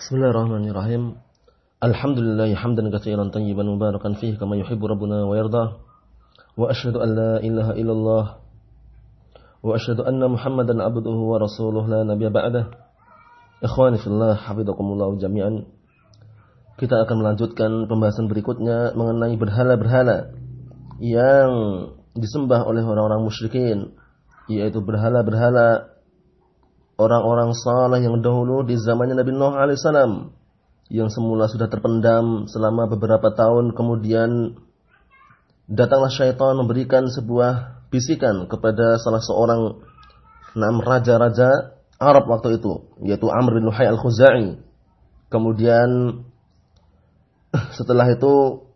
Bismillahirrahmanirrahim. Alhamdulillah hamdan katsiran tayyiban mubarakan fihi kama yuhibbu rabbuna wa yarda. Wa asyhadu an la ilaha illallah wa asyhadu anna Muhammadan abduhu wa rasuluh la nabiyya ba'dah. Ikhwani fillah, hafizakumullah jami'an. Kita akan melanjutkan pembahasan berikutnya mengenai berhala-berhala yang disembah oleh orang-orang musyrikin, yaitu berhala-berhala orang-orang saleh yang dahulu di zamannya Nabi Nuh alaihissalam yang semula sudah terpendam selama beberapa tahun kemudian datanglah syaitan memberikan sebuah bisikan kepada salah seorang enam raja-raja Arab waktu itu yaitu Amr bin Luhai al-Khuzai. Kemudian setelah itu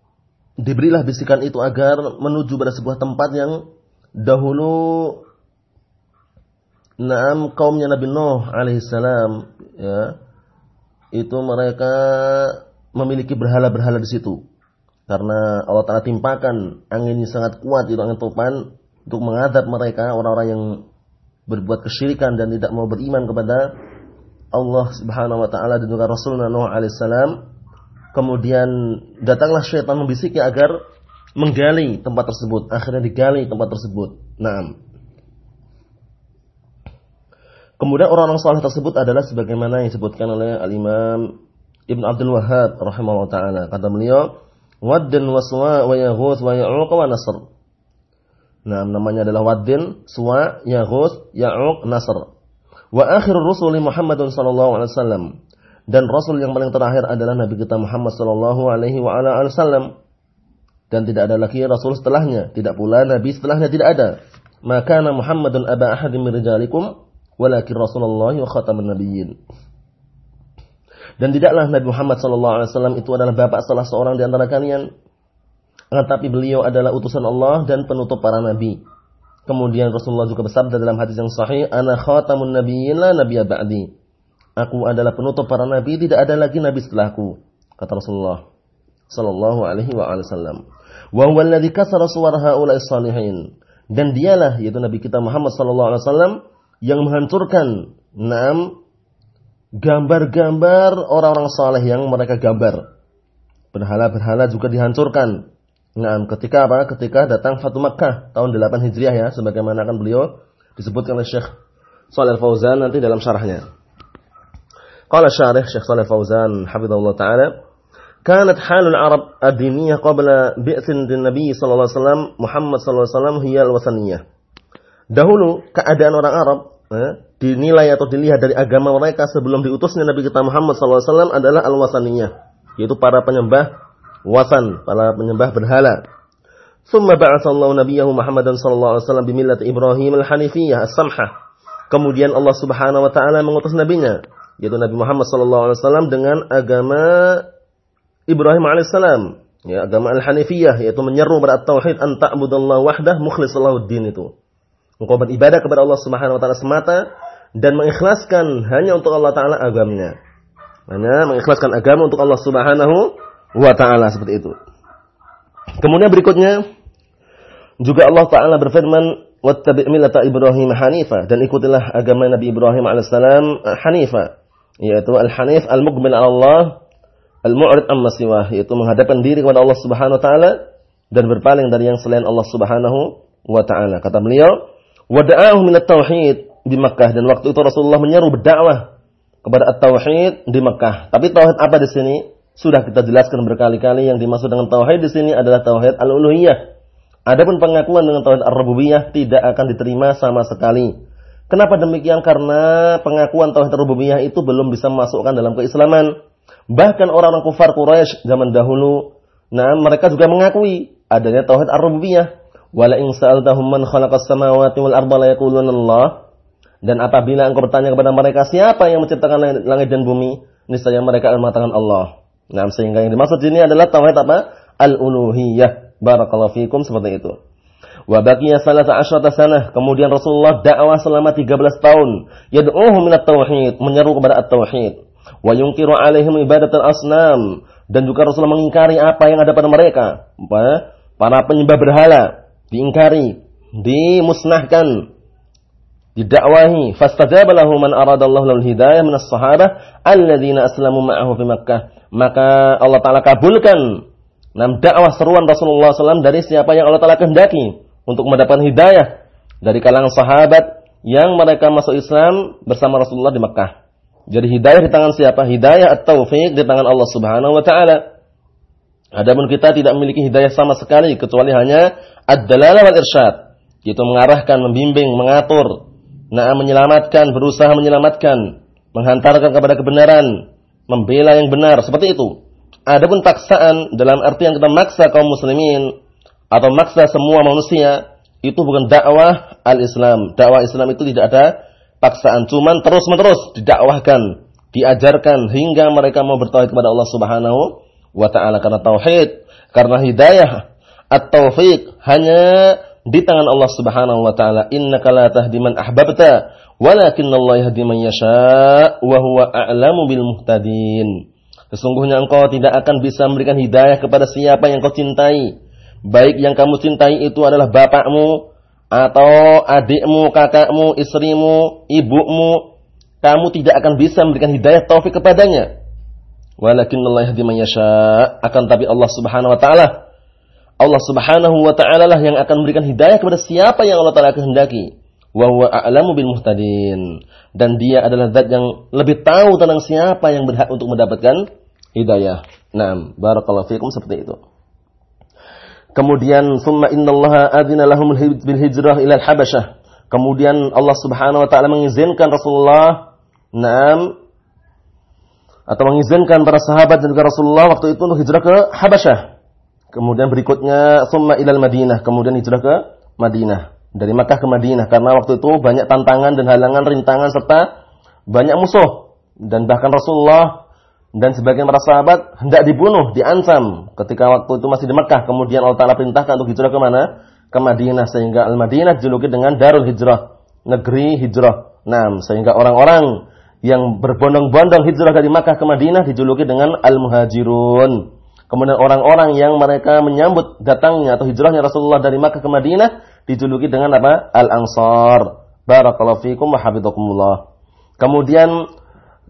diberilah bisikan itu agar menuju pada sebuah tempat yang dahulu Naam kaumnya Nabi Nuh alaihissalam ya itu mereka memiliki berhala-berhala di situ. Karena Allah Taala timpakan angin yang sangat kuat itu angin topan untuk mengadab mereka orang-orang yang berbuat kesyirikan dan tidak mau beriman kepada Allah Subhanahu wa taala dan juga Rasulullah Nuh alaihissalam. Kemudian datanglah syaitan membisiki agar menggali tempat tersebut. Akhirnya digali tempat tersebut. Naam. Kemudian orang-orang saleh tersebut adalah sebagaimana yang disebutkan oleh Al-Imam Ibn Abdul Wahhab rahimahullah taala. Kata beliau, "Waddin wa Suwa wa Yaghuth wa Ya'uq wa Nasr." Nah, namanya adalah Waddin, Suwa, Yaghuth, Ya'uq, Nasr. Wa akhir rusuli Muhammadun sallallahu alaihi wasallam. Dan rasul yang paling terakhir adalah Nabi kita Muhammad sallallahu alaihi wa ala wasallam. Dan tidak ada lagi rasul setelahnya, tidak pula nabi setelahnya tidak ada. Maka Muhammadun aba ahadin min rijalikum walakin Rasulullah wa khataman nabiyyin. Dan tidaklah Nabi Muhammad SAW itu adalah bapak salah seorang di antara kalian. Tetapi beliau adalah utusan Allah dan penutup para nabi. Kemudian Rasulullah juga bersabda dalam hadis yang sahih, "Ana khatamun nabiyyin la nabiyya ba'di." Aku adalah penutup para nabi, tidak ada lagi nabi setelahku, kata Rasulullah sallallahu alaihi wa wasallam. Wa huwa alladhi kasara suwar haula'i salihin. Dan dialah yaitu Nabi kita Muhammad sallallahu alaihi wasallam yang menghancurkan enam gambar-gambar orang-orang saleh yang mereka gambar. Berhala-berhala juga dihancurkan. Nah, ketika apa? Ketika datang Fatu Makkah tahun 8 Hijriah ya, sebagaimana akan beliau disebutkan oleh Syekh Shalih Fauzan nanti dalam syarahnya. Qala syarih Syekh Shalih Fauzan hafizallahu taala, "Kanat halul Arab ad-diniyah qabla bi'tsin Nabi sallallahu alaihi wasallam Muhammad sallallahu alaihi wasallam hiya al-wasaniyah." Dahulu keadaan orang Arab eh, dinilai atau dilihat dari agama mereka sebelum diutusnya Nabi kita Muhammad SAW adalah al-wasaniyah, yaitu para penyembah wasan, para penyembah berhala. Thumma ba'atsallahu nabiyahu Muhammadan sallallahu alaihi wasallam bimillat Ibrahim al-hanifiyah as-samhah. Kemudian Allah Subhanahu wa taala mengutus nabinya, yaitu Nabi Muhammad wasallam dengan agama Ibrahim alaihissalam, ya agama al-hanifiyah yaitu menyeru pada tauhid an ta'budallaha wahdah mukhlishallahu din itu. Engkau beribadah kepada Allah Subhanahu wa taala semata dan mengikhlaskan hanya untuk Allah taala agamanya. Hanya mengikhlaskan agama untuk Allah Subhanahu wa taala seperti itu. Kemudian berikutnya juga Allah taala berfirman wattabi' millata Ibrahim hanifa dan ikutilah agama Nabi Ibrahim alaihissalam hanifa yaitu al-hanif al-muqbil ala Allah al-mu'rid amma siwah yaitu menghadapkan diri kepada Allah Subhanahu wa taala dan berpaling dari yang selain Allah Subhanahu wa taala. Kata beliau, Wada'ahu min tauhid di Makkah dan waktu itu Rasulullah menyeru berdakwah kepada at-tauhid di Makkah. Tapi tauhid apa di sini? Sudah kita jelaskan berkali-kali yang dimaksud dengan tauhid di sini adalah tauhid al-uluhiyah. Adapun pengakuan dengan tauhid ar-rububiyah tidak akan diterima sama sekali. Kenapa demikian? Karena pengakuan tauhid ar-rububiyah itu belum bisa memasukkan dalam keislaman. Bahkan orang-orang kufar Quraisy zaman dahulu, nah mereka juga mengakui adanya tauhid ar-rububiyah. Wala in sa'altahum man khalaqas samawati wal arda la yaquluna Allah. Dan apabila engkau bertanya kepada mereka siapa yang menciptakan langit dan bumi, niscaya mereka akan mengatakan Allah. Nah, sehingga yang dimaksud sini adalah tauhid apa? Al-uluhiyah. Barakallahu fikum seperti itu. Wa baqiya salasa asyrata sanah. Kemudian Rasulullah dakwah selama 13 tahun. Yad'uhum minat tauhid, menyeru kepada at-tauhid. Wa yungkiru alaihim ibadatul asnam. Dan juga Rasulullah mengingkari apa yang ada pada mereka. Para penyembah berhala diingkari, dimusnahkan. didakwahi fastajaba lahu man aradallahu lahu hidayah minas sahabah alladzina aslamu ma'ahu fi Makkah maka Allah taala kabulkan nam dakwah seruan Rasulullah SAW dari siapa yang Allah taala kehendaki untuk mendapatkan hidayah dari kalangan sahabat yang mereka masuk Islam bersama Rasulullah di Makkah. Jadi hidayah di tangan siapa? Hidayah atau taufik di tangan Allah Subhanahu wa taala. Adapun kita tidak memiliki hidayah sama sekali kecuali hanya ad-dalalah wal irsyad. Itu mengarahkan, membimbing, mengatur, nah menyelamatkan, berusaha menyelamatkan, menghantarkan kepada kebenaran, membela yang benar, seperti itu. Adapun paksaan dalam arti yang kita maksa kaum muslimin atau maksa semua manusia, itu bukan dakwah al-Islam. Dakwah Islam itu tidak ada paksaan, cuman terus-menerus didakwahkan, diajarkan hingga mereka mau bertauhid kepada Allah Subhanahu wa taala karena tauhid, karena hidayah at-taufiq hanya di tangan Allah Subhanahu wa taala. Innaka la tahdi man ahbabta, walakin Allah yahdi man yasha wa huwa a'lamu bil muhtadin. Sesungguhnya engkau tidak akan bisa memberikan hidayah kepada siapa yang kau cintai. Baik yang kamu cintai itu adalah bapakmu atau adikmu, kakakmu, istrimu, ibumu, kamu tidak akan bisa memberikan hidayah taufik kepadanya. Walakin Allah yahdi man yasha. Akan tapi Allah Subhanahu wa taala Allah Subhanahu wa taala lah yang akan memberikan hidayah kepada siapa yang Allah taala kehendaki. Wa huwa a'lamu bil muhtadin. Dan dia adalah zat yang lebih tahu tentang siapa yang berhak untuk mendapatkan hidayah. Naam, barakallahu fikum seperti itu. Kemudian summa innallaha adzina lahum bil hijrah ila al-habasyah. Kemudian Allah Subhanahu wa taala mengizinkan Rasulullah Naam atau mengizinkan para sahabat dan juga Rasulullah waktu itu untuk hijrah ke Habasyah. Kemudian berikutnya summa ilal Madinah, kemudian hijrah ke Madinah. Dari Makkah ke Madinah karena waktu itu banyak tantangan dan halangan, rintangan serta banyak musuh dan bahkan Rasulullah dan sebagian para sahabat hendak dibunuh, diancam ketika waktu itu masih di Makkah. Kemudian Allah Taala perintahkan untuk hijrah ke mana? Ke Madinah sehingga Al-Madinah dijuluki dengan Darul Hijrah, negeri hijrah. Nah, sehingga orang-orang yang berbondong-bondong hijrah dari Makkah ke Madinah dijuluki dengan Al-Muhajirun. Kemudian orang-orang yang mereka menyambut datangnya atau hijrahnya Rasulullah dari Makkah ke Madinah dijuluki dengan apa? Al-Ansar. Barakallahu fikum wa hafizakumullah. Kemudian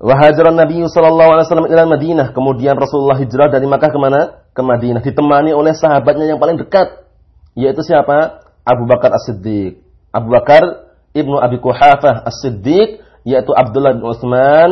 wahajaran Nabi sallallahu alaihi wasallam ila Madinah. Kemudian Rasulullah hijrah dari Makkah ke mana? Ke Madinah ditemani oleh sahabatnya yang paling dekat yaitu siapa? Abu Bakar As-Siddiq. Abu Bakar Ibnu Abi Quhafah As-Siddiq yaitu Abdullah bin Utsman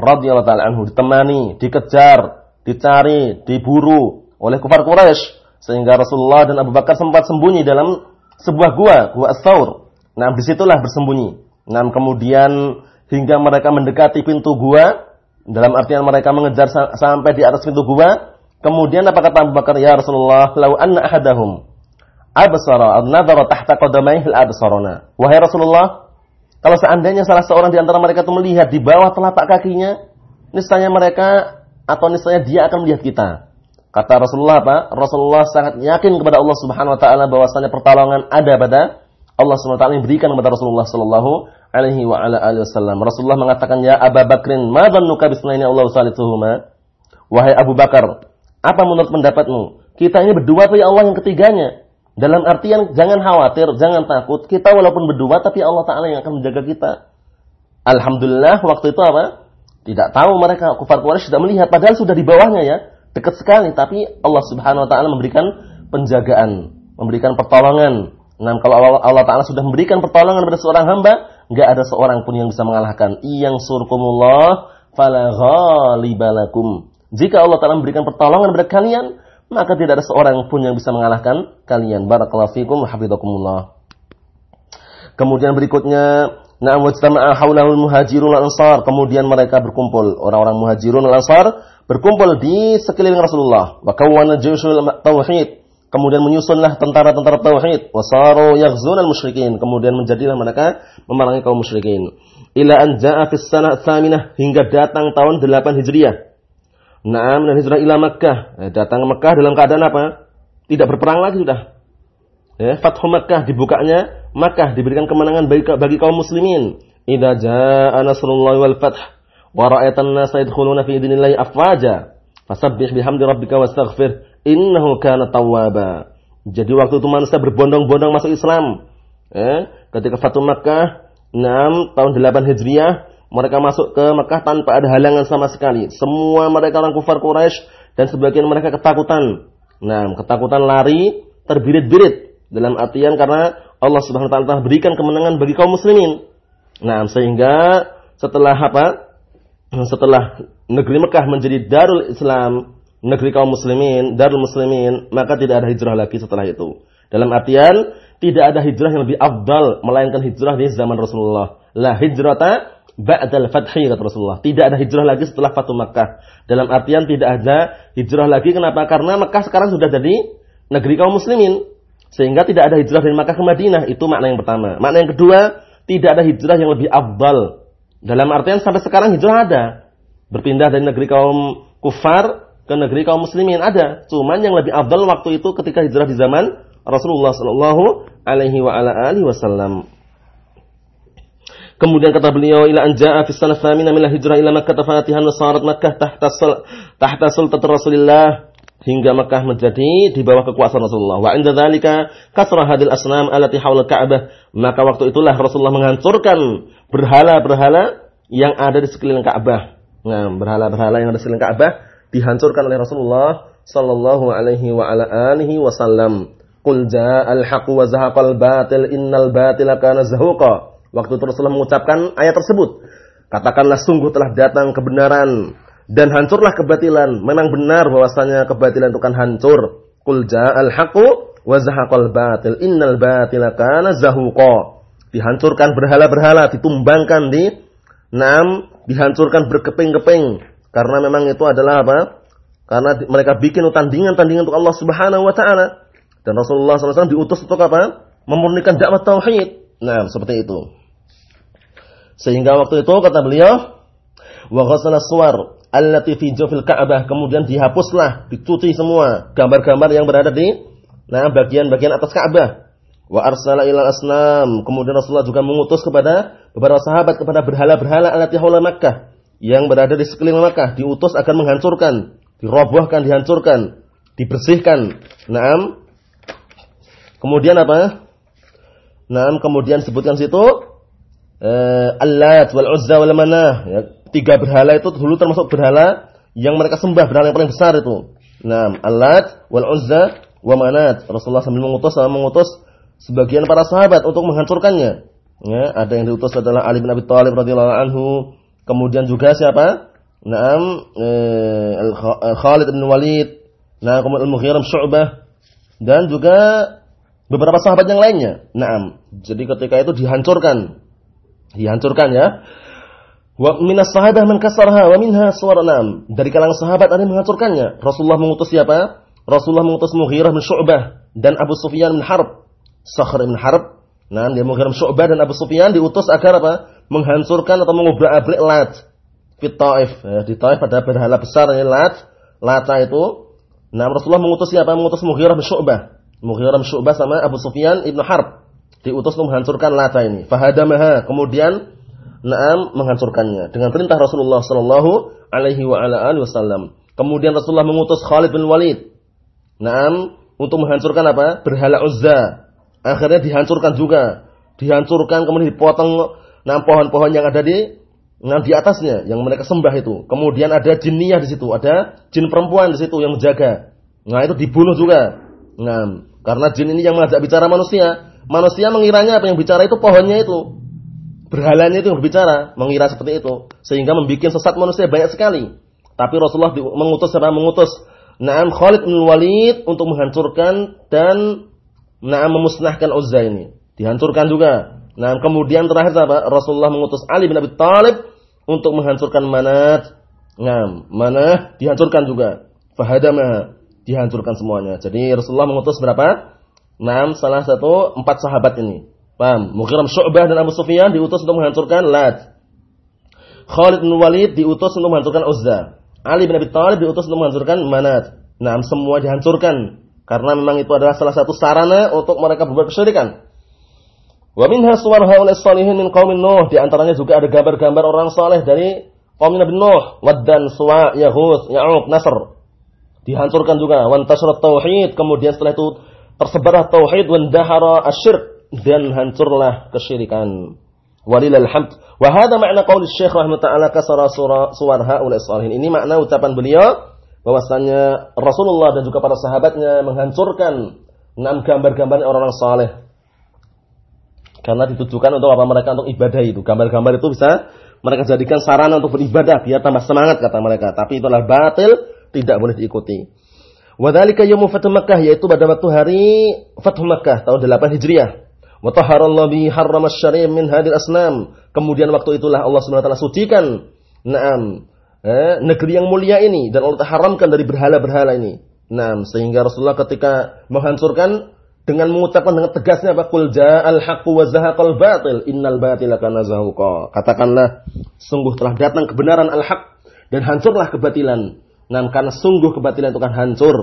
radhiyallahu taala anhu ditemani, dikejar, dicari, diburu oleh kufar Quraisy sehingga Rasulullah dan Abu Bakar sempat sembunyi dalam sebuah gua, gua As-Saur. Nah, di situlah bersembunyi. Nah, kemudian hingga mereka mendekati pintu gua, dalam artian mereka mengejar sampai di atas pintu gua, kemudian apa kata Abu Bakar, "Ya Rasulullah, lau anna ahadahum absara an-nadhara tahta qadamaihi al-absarana." Wahai Rasulullah, kalau seandainya salah seorang di antara mereka itu melihat di bawah telapak kakinya, niscaya mereka atau niscaya dia akan melihat kita. Kata Rasulullah apa? Rasulullah sangat yakin kepada Allah Subhanahu wa taala bahwasanya pertolongan ada pada Allah Subhanahu wa taala yang berikan kepada Rasulullah sallallahu alaihi wasallam. Rasulullah mengatakan ya Abu Bakrin, ma dhannuka bisnaini Allah salisuhuma? Wahai Abu Bakar, apa menurut pendapatmu? Kita ini berdua tapi Allah yang ketiganya. Dalam artian jangan khawatir, jangan takut. Kita walaupun berdua tapi Allah taala yang akan menjaga kita. Alhamdulillah waktu itu apa? Tidak tahu mereka kufar Quraisy tidak melihat padahal sudah di bawahnya ya, dekat sekali tapi Allah Subhanahu wa taala memberikan penjagaan, memberikan pertolongan. Nah, kalau Allah, taala sudah memberikan pertolongan kepada seorang hamba, enggak ada seorang pun yang bisa mengalahkan. Iyang surkumullah fala ghalibalakum. Jika Allah taala memberikan pertolongan kepada kalian, maka tidak ada seorang pun yang bisa mengalahkan kalian. Barakallahu fikum. Kemudian berikutnya Na'am wajtama'a haulahul muhajirun ansar. Kemudian mereka berkumpul, orang-orang muhajirun ansar berkumpul di sekeliling Rasulullah. Wa kawwana jayshul tauhid. Kemudian menyusunlah tentara-tentara tauhid. Wasaru yaghzunal musyrikin. Kemudian menjadilah mereka memerangi kaum musyrikin. Ila an ja'a fis sanah hingga datang tahun 8 Hijriah. Naam dan hijrah ila Makkah. Eh, datang ke Makkah dalam keadaan apa? Tidak berperang lagi sudah. Ya, Fathu Makkah dibukanya maka diberikan kemenangan bagi, bagi kaum muslimin. Idza jaa nasrullahi wal fath wa ra'aitan nasa yadkhuluna fi dinillahi afwaja fasabbih bihamdi rabbika wastaghfir innahu kana tawwaba. Jadi waktu itu manusia berbondong-bondong masuk Islam. Eh, ketika Fatu Makkah 6 tahun 8 Hijriah mereka masuk ke Mekah tanpa ada halangan sama sekali. Semua mereka orang kufar Quraisy dan sebagian mereka ketakutan. Nah, ketakutan lari, terbirit-birit dalam artian karena Allah Subhanahu wa taala berikan kemenangan bagi kaum muslimin. Nah, sehingga setelah apa? Setelah negeri Mekah menjadi Darul Islam, negeri kaum muslimin, Darul Muslimin, maka tidak ada hijrah lagi setelah itu. Dalam artian tidak ada hijrah yang lebih afdal melainkan hijrah di zaman Rasulullah. La hijrata ba'dal fathi kata Rasulullah. Tidak ada hijrah lagi setelah Fatu Makkah. Dalam artian tidak ada hijrah lagi kenapa? Karena Makkah sekarang sudah jadi negeri kaum muslimin. Sehingga tidak ada hijrah dari Makkah ke Madinah. Itu makna yang pertama. Makna yang kedua, tidak ada hijrah yang lebih abdal. Dalam artian sampai sekarang hijrah ada. Berpindah dari negeri kaum kufar ke negeri kaum muslimin ada. Cuman yang lebih abdal waktu itu ketika hijrah di zaman Rasulullah sallallahu alaihi wa ala wasallam. Kemudian kata beliau ila anja'a fi sanah thamina min hijrah ila Makkah fatihan wa sarat Makkah tahta sul tahta sultan Rasulillah hingga Makkah menjadi di bawah kekuasaan Rasulullah. Wa inda dzalika kasra hadil asnam allati haula Ka'bah. Maka waktu itulah Rasulullah menghancurkan berhala-berhala yang ada di sekeliling Ka'bah. Nah, berhala-berhala yang ada di sekeliling Ka'bah dihancurkan oleh Rasulullah sallallahu alaihi wa ala alihi wasallam. Qul ja'al haqq wa zahaqal batil innal batila kana zahuqa. Waktu Rasulullah mengucapkan ayat tersebut. Katakanlah sungguh telah datang kebenaran dan hancurlah kebatilan. Memang benar bahwasanya kebatilan itu kan hancur. Qul ja'al haqqu wa zahaqal batil. Innal batila kana zahuqa. Dihancurkan berhala-berhala, ditumbangkan di enam, dihancurkan berkeping-keping. Karena memang itu adalah apa? Karena mereka bikin tandingan-tandingan untuk Allah Subhanahu wa taala. Dan Rasulullah SAW diutus untuk apa? Memurnikan dakwah tauhid. Nah, seperti itu. Sehingga waktu itu kata beliau, wa ghassala suwar allati fi jawfil Ka'bah, kemudian dihapuslah, dicuci semua gambar-gambar yang berada di nah bagian-bagian atas Ka'bah. Wa arsala ilal asnam, kemudian Rasulullah juga mengutus kepada beberapa sahabat kepada berhala-berhala allati haula Makkah yang berada di sekeliling Makkah, diutus akan menghancurkan, dirobohkan, dihancurkan, dibersihkan. Naam. Kemudian apa? Naam, kemudian sebutkan situ uh, Allat wal Uzza wal Manah. Ya, tiga berhala itu dulu termasuk berhala yang mereka sembah, berhala yang paling besar itu. Nah, Allat wal Uzza wa Manat. Rasulullah sambil mengutus sama mengutus sebagian para sahabat untuk menghancurkannya. Ya, ada yang diutus adalah Ali bin Abi Thalib radhiyallahu anhu. Kemudian juga siapa? Naam, eh, Khalid bin Walid. Nah, kemudian Al-Mughirah Syu'bah dan juga beberapa sahabat yang lainnya. Naam. Jadi ketika itu dihancurkan dihancurkan ya. Wa minas sahabah man kasarha wa minha suwaranam. Dari kalangan sahabat ada yang menghancurkannya. Rasulullah mengutus siapa? Rasulullah mengutus Mughirah bin Syu'bah dan Abu Sufyan bin Harb. Sakhr bin Harb. Nah, dia Mughirah bin Syu'bah dan Abu Sufyan diutus agar apa? Menghancurkan atau mengubrak-abrik Lat. Fit Taif. Ya, di Taif ada berhala besar ini Lat. Lata itu. Nah, Rasulullah mengutus siapa? Mengutus Mughirah bin Syu'bah. Mughirah bin Syu'bah sama Abu Sufyan ibnu Harb diutus untuk menghancurkan Lata ini. Fahadamaha, kemudian Naam menghancurkannya dengan perintah Rasulullah sallallahu alaihi wasallam. Kemudian Rasulullah mengutus Khalid bin Walid. Naam untuk menghancurkan apa? Berhala Uzza. Akhirnya dihancurkan juga. Dihancurkan kemudian dipotong nah pohon-pohon yang ada di nah, di atasnya yang mereka sembah itu. Kemudian ada jinniyah di situ, ada jin perempuan di situ yang menjaga. Nah, itu dibunuh juga. Nah, karena jin ini yang mengajak bicara manusia, Manusia mengiranya apa yang bicara itu pohonnya itu. Berhalanya itu yang berbicara, mengira seperti itu. Sehingga membuat sesat manusia banyak sekali. Tapi Rasulullah mengutus apa? Mengutus Naam Khalid bin Walid untuk menghancurkan dan Naam memusnahkan Uzza ini. Dihancurkan juga. Nah, kemudian terakhir apa? Rasulullah mengutus Ali bin Abi Thalib untuk menghancurkan Manat. Nah, mana dihancurkan juga. Fahadamah dihancurkan semuanya. Jadi Rasulullah mengutus berapa? Nah, salah satu empat sahabat ini. Paham? Mughiram Syu'bah dan Abu Sufyan diutus untuk menghancurkan Lat. Khalid bin Walid diutus untuk menghancurkan Uzza. Ali bin Abi Thalib diutus untuk menghancurkan Manat. Nah, semua dihancurkan karena memang itu adalah salah satu sarana untuk mereka berbuat kesyirikan. Wa minha suwar haulai salihin min qaumin Nuh. Di antaranya juga ada gambar-gambar orang saleh dari kaum Nabi Nuh, Waddan, Suwa, Yahud, Ya'uq, Nasr. Dihancurkan juga. Wan tauhid. Kemudian setelah itu tersebarlah tauhid wan dahara asyirk dan hancurlah kesyirikan. Walillahil hamd. Wa hadha ma'na qauli Syekh rahimahullah kasara suwar haula salihin. Ini makna ucapan beliau bahwasanya Rasulullah dan juga para sahabatnya menghancurkan enam gambar-gambar orang-orang saleh. Karena ditujukan untuk apa mereka untuk ibadah itu. Gambar-gambar itu bisa mereka jadikan sarana untuk beribadah biar tambah semangat kata mereka. Tapi itulah batil, tidak boleh diikuti. Wadhalika yaum Fathu Makkah yaitu pada waktu hari Fathu Makkah tahun 8 Hijriah. Wa taharallahu bi harrama min hadil asnam. Kemudian waktu itulah Allah Subhanahu wa taala sucikan Naam, eh, negeri yang mulia ini dan Allah haramkan dari berhala-berhala ini. Nah, sehingga Rasulullah ketika menghancurkan dengan mengucapkan dengan tegasnya apa qul ja'al haqqu wa zahaqal batil innal batila kana zahuqa. Katakanlah sungguh telah datang kebenaran al-haq dan hancurlah kebatilan. Nah, karena sungguh kebatilan itu akan hancur.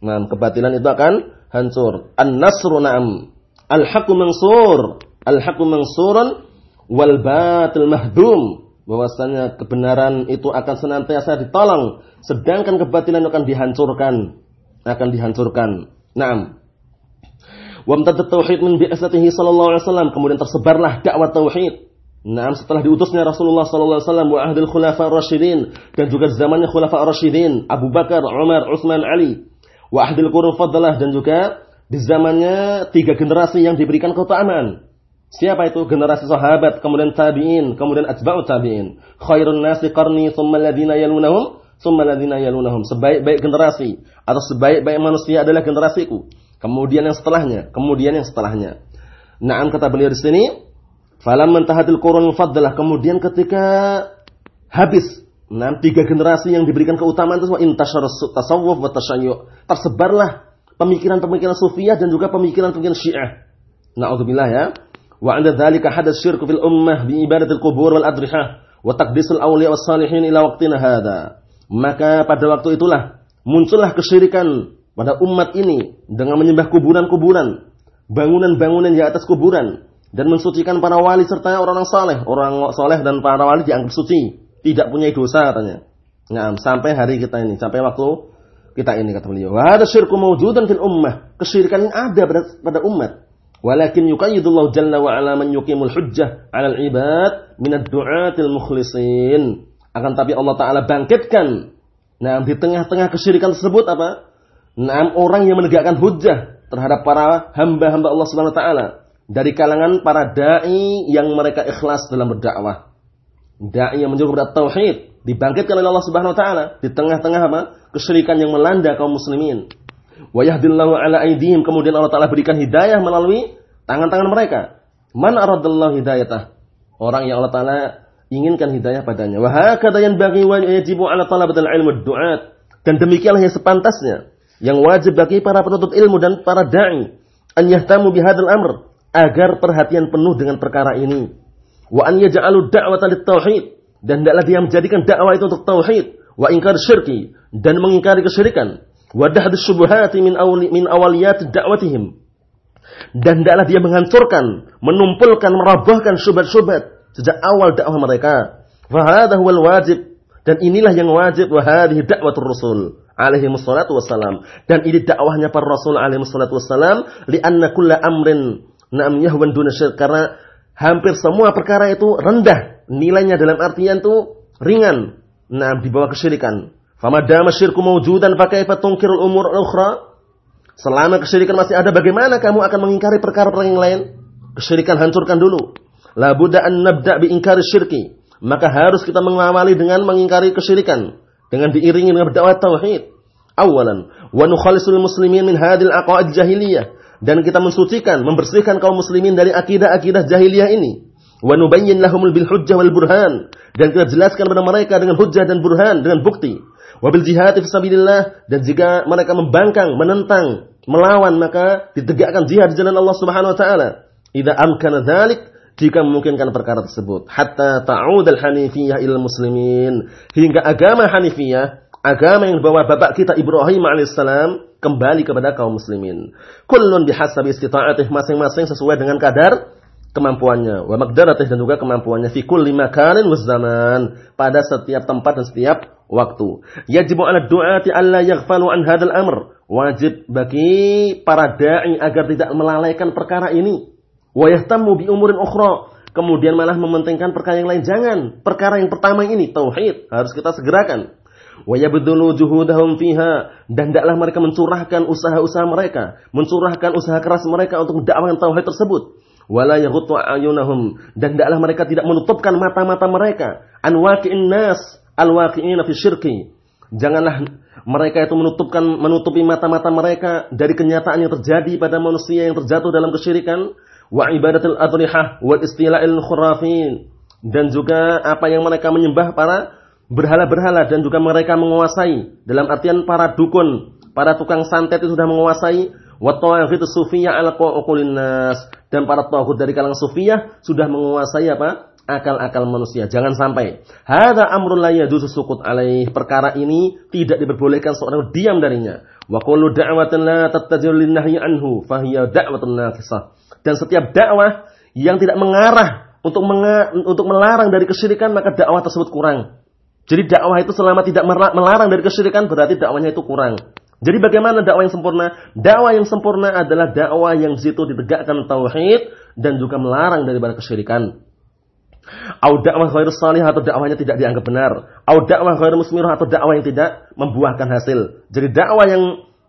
Nah, kebatilan itu akan hancur. An-nasru na'am. Al-haqqu mansur. Al-haqqu mansurun wal batil mahdum. Bahwasanya kebenaran itu akan senantiasa ditolong, sedangkan kebatilan akan dihancurkan. Akan dihancurkan. Naam. Wa tauhid min bi'asatihi sallallahu alaihi wasallam. Kemudian tersebarlah dakwah tauhid Nah, setelah diutusnya Rasulullah wasallam wa ahdil khulafa rasyidin dan juga zamannya khulafa rasyidin Abu Bakar, Umar, Utsman, Ali wa ahdil qurun fadlah dan juga di zamannya tiga generasi yang diberikan keutamaan. Siapa itu? Generasi sahabat, kemudian tabi'in, kemudian atba'ut tabi'in. Khairun nasi qarni thumma alladziina yalunahum, thumma alladziina yalunahum. Sebaik-baik generasi atau sebaik-baik manusia adalah generasiku. Kemudian yang setelahnya, kemudian yang setelahnya. Naam kata beliau di sini, Falam mentahatil qurun fadlah. Kemudian ketika habis enam tiga generasi yang diberikan keutamaan itu semua intashar tasawuf wa tasyayyu. Tersebarlah pemikiran-pemikiran sufiyah dan juga pemikiran-pemikiran syiah. Na'udzubillah ya. Wa 'inda dzalika hadas syirku fil ummah bi ibadatil qubur wal adrihah wa taqdisul awliya was salihin ila waqtina hadha. Maka pada waktu itulah muncullah kesyirikan pada umat ini dengan menyembah kuburan-kuburan, bangunan-bangunan di atas kuburan, dan mensucikan para wali serta orang-orang saleh. Orang saleh dan para wali dianggap suci, tidak punya dosa katanya. Nah, sampai hari kita ini, sampai waktu kita ini kata beliau. Ada syirku mawjudan fil ummah. Kesyirikan ini ada pada, pada umat. Walakin yuqayyidullahu jalla wa ala man yuqimul hujjah 'ala al-ibad min ad-du'atil mukhlisin. Akan tapi Allah taala bangkitkan nah di tengah-tengah kesyirikan tersebut apa? Enam orang yang menegakkan hujjah terhadap para hamba-hamba Allah Subhanahu wa taala dari kalangan para dai yang mereka ikhlas dalam berdakwah. Dai yang menjadi kepada tauhid dibangkitkan oleh Allah Subhanahu wa taala di tengah-tengah apa? kesyirikan yang melanda kaum muslimin. Wa yahdillahu ala aidihim kemudian Allah taala berikan hidayah melalui tangan-tangan mereka. Man aradallahu hidayatah? Orang yang Allah taala inginkan hidayah padanya. Wa hakadha yanbaghi wa yajibu ala talabatil ilmi du'at. Dan demikianlah yang sepantasnya yang wajib bagi para penuntut ilmu dan para dai an yahtamu bihadzal amr agar perhatian penuh dengan perkara ini. Wa an yaj'alu da'wata tauhid. Dan hendaklah dia menjadikan dakwah itu untuk tauhid. Wa ingkar syirki. Dan mengingkari kesyirikan. Wa dahd syubhati min awli, min awaliyat da'watihim. Dan hendaklah dia menghancurkan menumpulkan merobohkan syubhat-syubhat sejak awal dakwah mereka. Fa hadha huwal wajib. Dan inilah yang wajib. Wa hadhihi da'watur rasul alaihi wassalam. Dan ini dakwahnya para rasul alaihi wassalatu wassalam. Li anna kulla amrin Naam yahwan duna syirk karena hampir semua perkara itu rendah nilainya dalam artian itu ringan. Naam di bawah kesyirikan. Fama dama syirku mawjudan fakaifa tunkirul umur ukhra? Selama kesyirikan masih ada bagaimana kamu akan mengingkari perkara-perkara yang lain? Kesyirikan hancurkan dulu. La budda an nabda bi ingkari syirki. Maka harus kita mengawali dengan mengingkari kesyirikan dengan diiringi dengan berdakwah tauhid. Awalan, wa nukhalisul muslimin min hadil aqaid jahiliyah dan kita mensucikan, membersihkan kaum muslimin dari akidah-akidah jahiliyah ini. Wa nubayyin lahumul bil hujjah wal burhan dan kita jelaskan kepada mereka dengan hujjah dan burhan dengan bukti. Wa bil jihad fi sabilillah dan jika mereka membangkang, menentang, melawan maka ditegakkan jihad di jalan Allah Subhanahu wa taala. Idza amkana dzalik jika memungkinkan perkara tersebut hatta ta'ud al-hanifiyah ilal muslimin hingga agama hanifiyah agama yang dibawa bapak kita Ibrahim alaihissalam kembali kepada kaum muslimin. Kullun bihasabi istita'atih masing-masing sesuai dengan kadar kemampuannya wa maqdaratih dan juga kemampuannya fi kulli makanin wa pada setiap tempat dan setiap waktu. Yajibu 'ala du'ati alla yaghfalu an hadzal amr. Wajib bagi para dai agar tidak melalaikan perkara ini. Wa yahtammu bi umurin ukhra kemudian malah mementingkan perkara yang lain. Jangan. Perkara yang pertama ini tauhid harus kita segerakan. Wa yabdulu juhudahum fiha. Dan hendaklah mereka mencurahkan usaha-usaha mereka, mencurahkan usaha keras mereka untuk dakwah tauhid tersebut. Wala yaghuttu ayunahum. Dan hendaklah mereka tidak menutupkan mata-mata mereka. An waqi'in nas al-waqi'ina fi syirki. Janganlah mereka itu menutupkan menutupi mata-mata mereka dari kenyataan yang terjadi pada manusia yang terjatuh dalam kesyirikan. Wa ibadatul adrihah wa istila'il khurafin. Dan juga apa yang mereka menyembah para berhala-berhala dan juga mereka menguasai dalam artian para dukun, para tukang santet itu sudah menguasai wa tawaghit sufiyah ala nas dan para tauhid dari kalangan sufiyah sudah menguasai apa? akal-akal manusia. Jangan sampai hadza amrun la yajuzu sukut alaih. Perkara ini tidak diperbolehkan seorang diam darinya. Wa kullu da'watin la tattajiru lin anhu fahiya da'watun. Dan setiap dakwah yang tidak mengarah untuk menga untuk melarang dari kesyirikan maka dakwah tersebut kurang. Jadi dakwah itu selama tidak melarang dari kesyirikan berarti dakwahnya itu kurang. Jadi bagaimana dakwah yang sempurna? Dakwah yang sempurna adalah dakwah yang situ ditegakkan tauhid dan juga melarang daripada kesyirikan. Au dakwah ghair salih atau dakwahnya tidak dianggap benar. Au dakwah ghair musmirah atau dakwah yang tidak membuahkan hasil. Jadi dakwah yang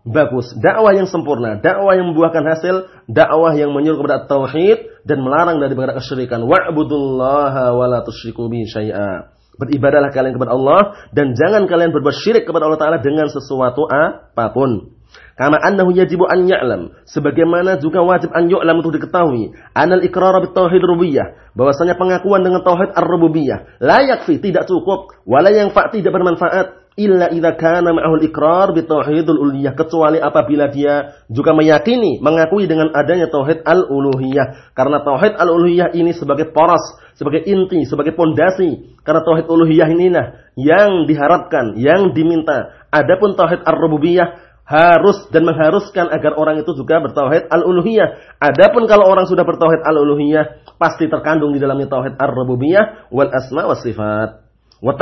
bagus, dakwah yang sempurna, dakwah yang membuahkan hasil, dakwah yang menyuruh kepada tauhid dan melarang dari perkara kesyirikan. Wa'budullaha wa la tusyriku bi syai'a. Beribadahlah kalian kepada Allah dan jangan kalian berbuat syirik kepada Allah Taala dengan sesuatu apa pun. Kama annahu yajibu an ya'lam. Sebagaimana juga wajib an yu'lam untuk diketahui. Anal iqrar bit tauhid rububiyah. Bahwasanya pengakuan dengan tauhid ar-rububiyah. La yakfi, tidak cukup. Wala yang tidak bermanfaat. Illa idha kana ma'ahul iqrar bit tauhidul uluhiyah. Kecuali apabila dia juga meyakini, mengakui dengan adanya tauhid al-uluhiyah. Karena tauhid al-uluhiyah ini sebagai poros, sebagai inti, sebagai pondasi. Karena tauhid uluhiyah inilah yang diharapkan, yang diminta. Adapun tauhid ar-rububiyah harus dan mengharuskan agar orang itu juga bertauhid al-uluhiyah. Adapun kalau orang sudah bertauhid al-uluhiyah, pasti terkandung di dalamnya tauhid ar-rububiyah wal asma was sifat. Wa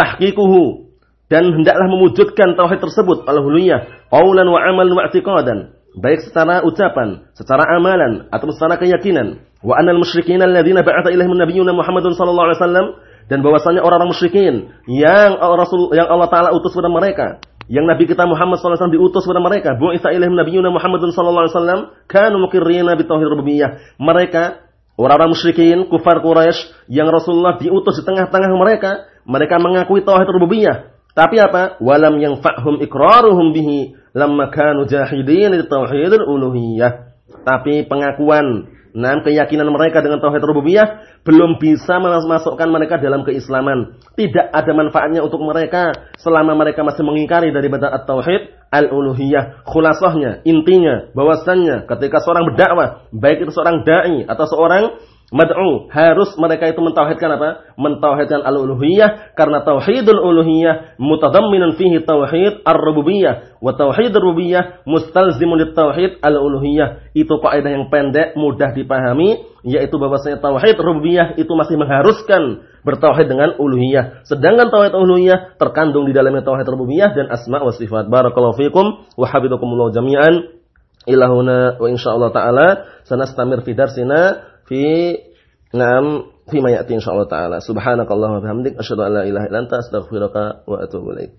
dan hendaklah mewujudkan tauhid tersebut al-uluhiyah qaulan wa amalan wa i'tiqadan, baik secara ucapan, secara amalan atau secara keyakinan. Wa anal musyrikin alladziina ba'atha ilaihim nabiyyuna Muhammadun sallallahu alaihi wasallam dan bahwasanya orang-orang musyrikin yang Rasul yang Allah taala utus kepada mereka yang Nabi kita Muhammad SAW diutus kepada mereka. Bu'itha ilaihim nabiyuna Muhammadun sallallahu alaihi wasallam kanu muqirrina bi tauhid rububiyah. Mereka orang-orang musyrikin, kufar Quraisy yang Rasulullah diutus di tengah-tengah mereka, mereka mengakui tauhid rububiyah. Tapi apa? Walam yang fa'hum ikraruhum bihi lamma kanu jahidin di tauhidul uluhiyah. Tapi pengakuan Nah, keyakinan mereka dengan tauhid rububiyah belum bisa memasukkan mereka dalam keislaman. Tidak ada manfaatnya untuk mereka selama mereka masih mengingkari dari at-tauhid al-uluhiyah. Khulasahnya, intinya, bahwasannya ketika seorang berdakwah, baik itu seorang dai atau seorang mad'u harus mereka itu mentauhidkan apa? Mentauhidkan al-uluhiyah karena tauhidul uluhiyah mutadamminan fihi tauhid ar-rububiyah wa tauhid ar-rububiyah mustalzimun lit tauhid al-uluhiyah. Itu kaidah yang pendek mudah dipahami yaitu bahwasanya tauhid rububiyah itu masih mengharuskan bertauhid dengan uluhiyah. Sedangkan tauhid uluhiyah terkandung di dalamnya tauhid rububiyah dan asma wa sifat. Barakallahu fikum wa hafizakumullah jami'an. Ilahuna wa insyaallah taala sanastamir fi darsina fi na'am fi ma ya'ti insyaallah taala. Subhanakallahumma wa bihamdik asyhadu an la ilaha illa anta astaghfiruka wa atubu ilaik